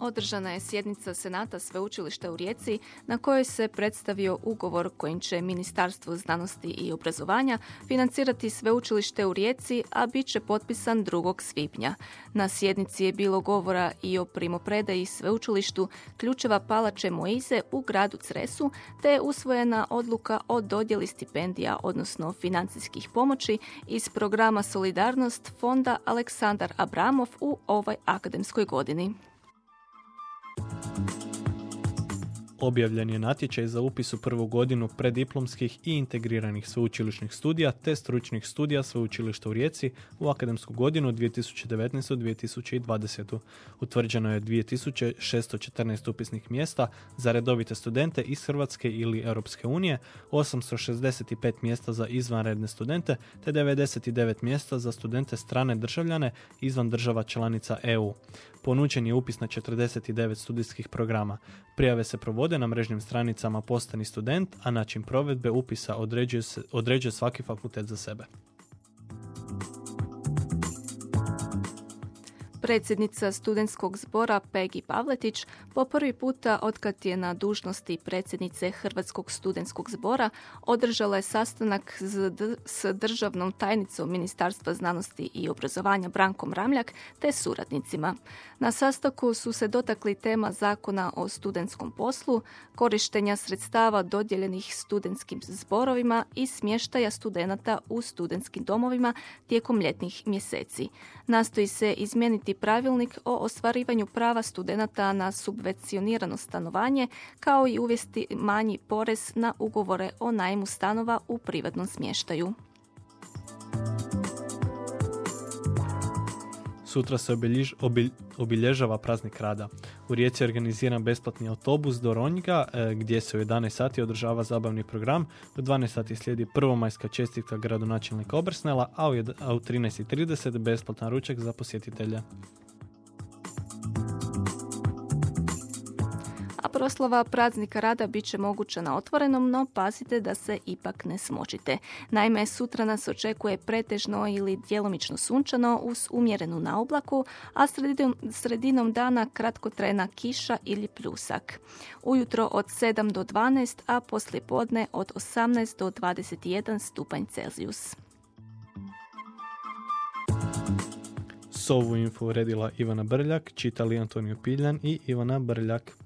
Održana je sjednica Senata Sveučilišta u Rijeci na kojoj se predstavio ugovor kojim će Ministarstvo znanosti i obrazovanja financirati Sveučilište u Rijeci, a bit će potpisan 2. svibnja. Na sjednici je bilo govora i o primopredaji Sveučilištu ključeva palače Moize u gradu Cresu, te je usvojena odluka o dodjeli stipendija, odnosno financijskih pomoći iz programa Solidarnost fonda Aleksandar Abramov u ovoj akademskoj godini. thank you Objavljen je natječaj za upis u prvu godinu preddiplomskih i integriranih sveučilišnih studija te stručnih studija sveučilišta u Rijeci u akademsku godinu 2019-2020. Utvrđeno je 2614 upisnih mjesta za redovite studente iz Hrvatske ili Europske unije, 865 mjesta za izvanredne studente te 99 mjesta za studente strane državljane izvan država članica EU. Ponuđen je upis na 49 studijskih programa. Prijave se provode na mrežnim stranicama Postani student, a način provedbe upisa određuje, se, određuje svaki fakultet za sebe. Predsjednica studentskog zbora Pegi Pavletić po prvi puta otkad je na dužnosti predsjednice Hrvatskog studentskog zbora održala je sastanak s državnom tajnicom Ministarstva znanosti i obrazovanja Brankom Ramljak te suradnicima. Na sastanku su se dotakli tema zakona o studentskom poslu, korištenja sredstava dodjeljenih studentskim zborovima i smještaja studenata u studentskim domovima tijekom ljetnih mjeseci. Nastoji se izmijeniti pravilnik o ostvarivanju prava studenata na subvencionirano stanovanje, kao i uvesti manji porez na ugovore o najmu stanova u privatnom smještaju. Sutra se obilježava praznik rada. U Rijeci je organiziran besplatni autobus do Ronjga e, gdje se u 11 sati održava zabavni program. U 12 sati slijedi prvomajska čestitka gradonačelnika Obrsnela, a u 13.30 besplatan ručak za posjetitelje. proslava praznika rada bit će moguća na otvorenom, no pazite da se ipak ne smočite. Naime, sutra nas očekuje pretežno ili djelomično sunčano uz umjerenu naoblaku, a sredinom, sredinom dana trena kiša ili pljusak. Ujutro od 7 do 12, a poslije podne od 18 do 21 stupanj Celzijus. Sovu info uredila Ivana Brljak, čitali Antonio Piljan i Ivana Brljak.